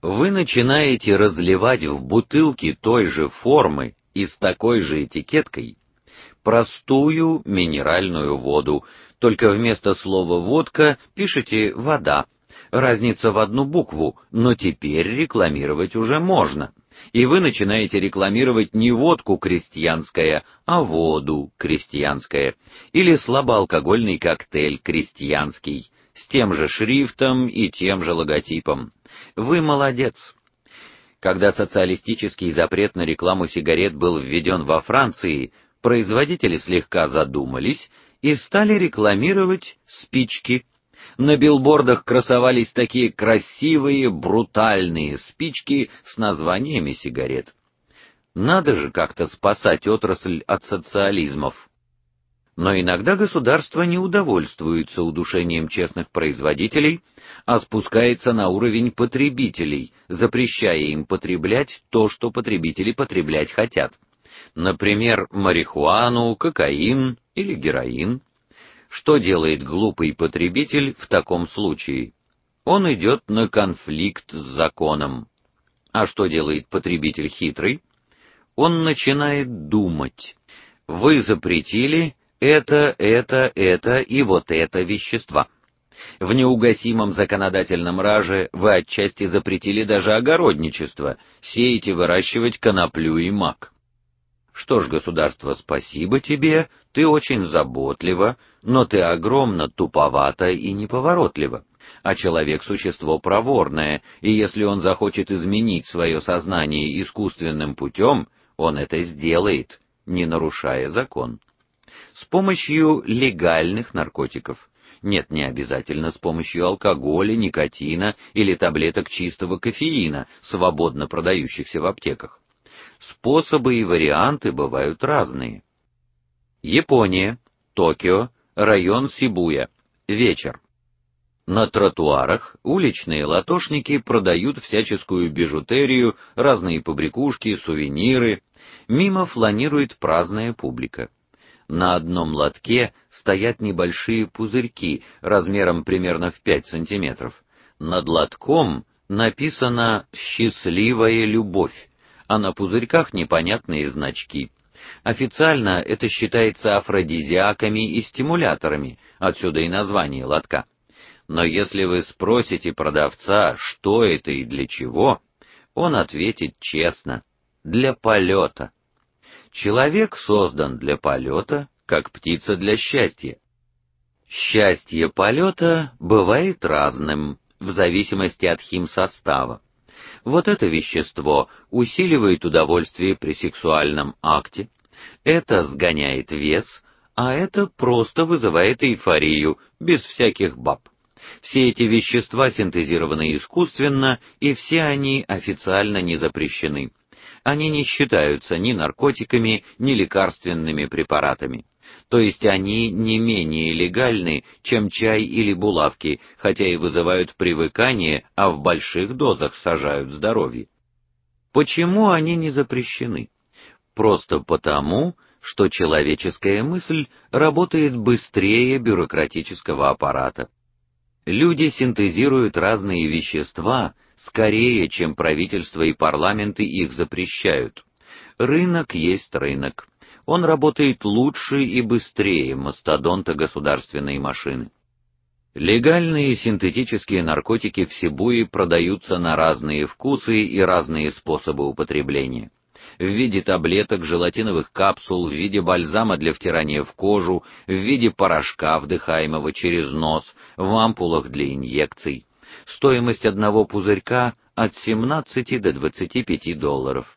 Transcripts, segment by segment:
Вы начинаете разливать в бутылки той же формы и с такой же этикеткой простую минеральную воду, только вместо слова водка пишете вода. Разница в одну букву, но теперь рекламировать уже можно. И вы начинаете рекламировать не водку крестьянская, а воду крестьянская или слабоалкогольный коктейль крестьянский с тем же шрифтом и тем же логотипом. Вы молодец. Когда социалистический запрет на рекламу сигарет был введен во Франции, производители слегка задумались и стали рекламировать спички. На билбордах красовались такие красивые, брутальные спички с названиями сигарет. Надо же как-то спасать отрасль от социализмов. Но иногда государство не удовольствуется удушением честных производителей, а спускается на уровень потребителей, запрещая им потреблять то, что потребители потреблять хотят. Например, марихуану, кокаин или героин. Что делает глупый потребитель в таком случае? Он идет на конфликт с законом. А что делает потребитель хитрый? Он начинает думать. Вы запретили, это, это, это и вот это вещества. В неугасимом законодательном раже вы отчасти запретили даже огородничество, сеять и выращивать коноплю и мак. Что ж, государство, спасибо тебе, ты очень заботливо, но ты огромно туповато и неповоротливо. А человек существо проворное, и если он захочет изменить свое сознание искусственным путем, он это сделает, не нарушая закон с помощью легальных наркотиков. Нет, не обязательно с помощью алкоголя, никотина или таблеток чистого кофеина, свободно продающихся в аптеках. Способы и варианты бывают разные. Япония, Токио, район Сибуя. Вечер. На тротуарах уличные латошники продают всяческую бижутерию, разные побрякушки, сувениры. Мимо фланирует праздная публика. На одном лотке стоят небольшие пузырьки размером примерно в 5 сантиметров. Над лотком написано счастливая любовь, а на пузырьках непонятные значки. Официально это считается афродизиаками и стимуляторами, отсюда и название лотка. Но если вы спросите продавца, что это и для чего, он ответит честно: для полета. Человек создан для полета, как птица для счастья. Счастье полета бывает разным в зависимости от химсостава. Вот это вещество усиливает удовольствие при сексуальном акте, это сгоняет вес, а это просто вызывает эйфорию без всяких баб. Все эти вещества синтезированы искусственно, и все они официально не запрещены они не считаются ни наркотиками, ни лекарственными препаратами. То есть они не менее легальны, чем чай или булавки, хотя и вызывают привыкание, а в больших дозах сажают здоровье. Почему они не запрещены? Просто потому, что человеческая мысль работает быстрее бюрократического аппарата. Люди синтезируют разные вещества, скорее, чем правительство и парламенты их запрещают. Рынок есть рынок. Он работает лучше и быстрее мастодонта государственной машины. Легальные синтетические наркотики в Сибуе продаются на разные вкусы и разные способы употребления. В виде таблеток, желатиновых капсул, в виде бальзама для втирания в кожу, в виде порошка, вдыхаемого через нос, в ампулах для инъекций стоимость одного пузырька от 17 до 25 долларов.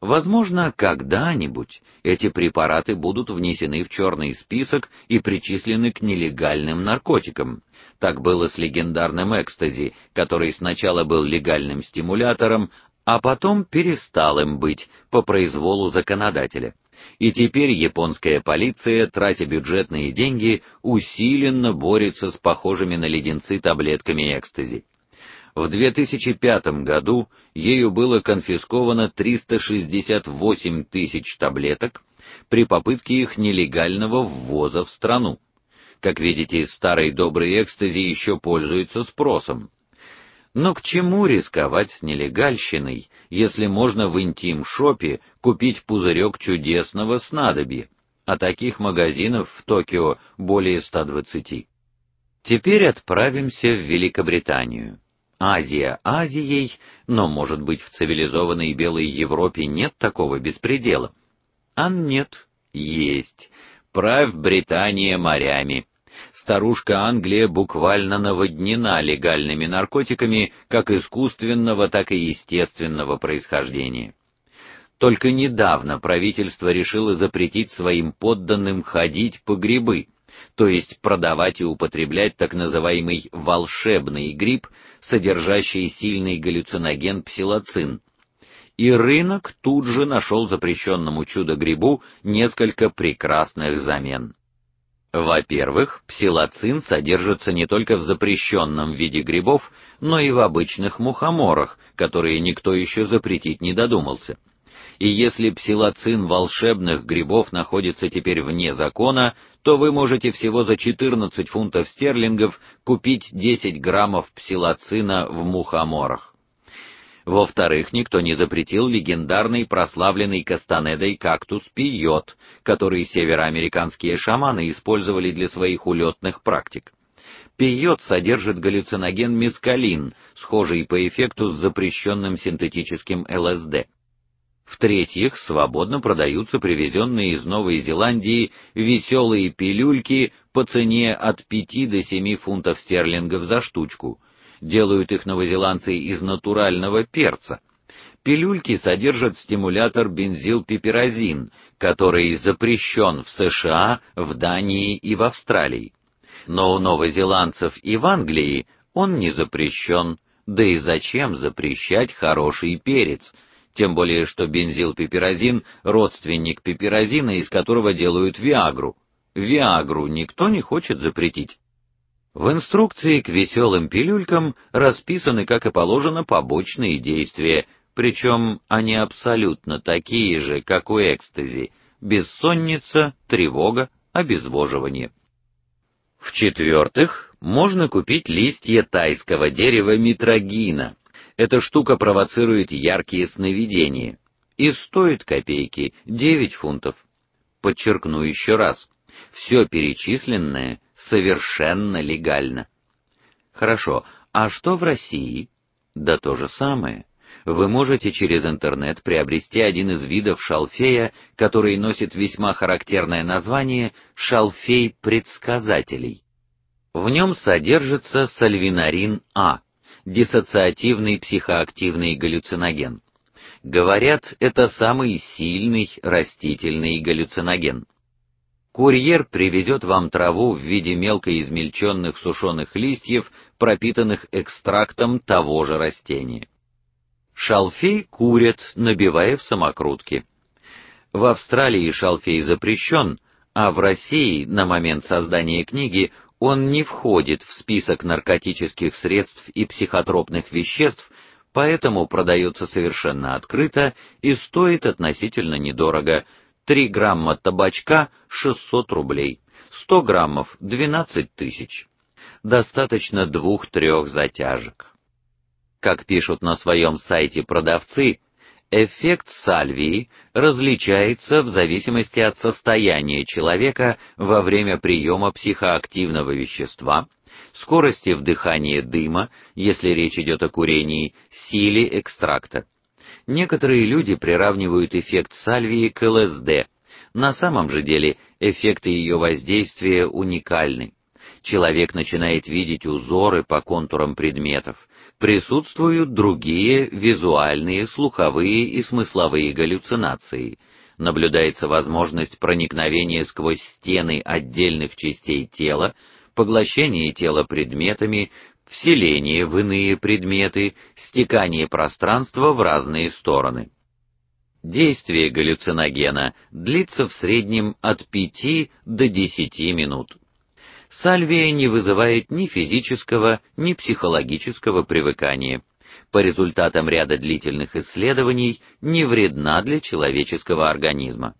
Возможно, когда-нибудь эти препараты будут внесены в черный список и причислены к нелегальным наркотикам. Так было с легендарным экстази, который сначала был легальным стимулятором, а потом перестал им быть по произволу законодателя. И теперь японская полиция, тратя бюджетные деньги, усиленно борется с похожими на леденцы таблетками экстази. В 2005 году ею было конфисковано 368 тысяч таблеток при попытке их нелегального ввоза в страну. Как видите, старый добрый экстази еще пользуется спросом. Но к чему рисковать с нелегальщиной, если можно в интим-шопе купить пузырек чудесного снадобья? А таких магазинов в Токио более 120. Теперь отправимся в Великобританию. Азия Азией, но, может быть, в цивилизованной белой Европе нет такого беспредела. А нет, есть. Правь Британия морями. Старушка Англия буквально наводнена легальными наркотиками, как искусственного, так и естественного происхождения. Только недавно правительство решило запретить своим подданным ходить по грибы, то есть продавать и употреблять так называемый волшебный гриб, содержащий сильный галлюциноген псилоцин. И рынок тут же нашел запрещенному чудо-грибу несколько прекрасных замен. Во-первых, псилоцин содержится не только в запрещенном виде грибов, но и в обычных мухоморах, которые никто еще запретить не додумался. И если псилоцин волшебных грибов находится теперь вне закона, то вы можете всего за 14 фунтов стерлингов купить 10 граммов псилоцина в мухоморах. Во-вторых, никто не запретил легендарный прославленный кастанедой кактус пиот, который североамериканские шаманы использовали для своих улетных практик. Пиот содержит галлюциноген мескалин, схожий по эффекту с запрещенным синтетическим ЛСД. В-третьих, свободно продаются привезенные из Новой Зеландии веселые пилюльки по цене от 5 до 7 фунтов стерлингов за штучку делают их новозеландцы из натурального перца. Пилюльки содержат стимулятор бензилпиперазин, который запрещен в США, в Дании и в Австралии. Но у новозеландцев и в Англии он не запрещен. Да и зачем запрещать хороший перец? Тем более что бензилпиперазин родственник пиперазина, из которого делают виагру. Виагру никто не хочет запретить. В инструкции к веселым пилюлькам расписаны, как и положено, побочные действия, причем они абсолютно такие же, как у экстази: бессонница, тревога, обезвоживание. В-четвертых, можно купить листья тайского дерева митрагина. Эта штука провоцирует яркие сновидения и стоит копейки 9 фунтов. Подчеркну еще раз. Все перечисленное совершенно легально. Хорошо. А что в России? Да то же самое. Вы можете через интернет приобрести один из видов шалфея, который носит весьма характерное название шалфей предсказателей. В нем содержится сальвинарин А, диссоциативный психоактивный галлюциноген. Говорят, это самый сильный растительный галлюциноген. Курьер привезет вам траву в виде мелко измельченных сушеных листьев, пропитанных экстрактом того же растения. Шалфей курят, набивая в самокрутки. В Австралии шалфей запрещен, а в России на момент создания книги он не входит в список наркотических средств и психотропных веществ, поэтому продается совершенно открыто и стоит относительно недорого 3 грамма табачка 600 рублей, 100 граммов 12 тысяч. Достаточно двух-трех затяжек. Как пишут на своем сайте продавцы, эффект сальвии различается в зависимости от состояния человека во время приема психоактивного вещества, скорости вдыхания дыма, если речь идет о курении, силе экстракта. Некоторые люди приравнивают эффект сальвии к ЛСД. На самом же деле эффекты ее воздействия уникальны. Человек начинает видеть узоры по контурам предметов. Присутствуют другие визуальные, слуховые и смысловые галлюцинации. Наблюдается возможность проникновения сквозь стены отдельных частей тела, поглощение тела предметами, вселение в иные предметы, стекание пространства в разные стороны. Действие галлюциногена длится в среднем от 5 до 10 минут. Сальвия не вызывает ни физического, ни психологического привыкания. По результатам ряда длительных исследований не вредна для человеческого организма.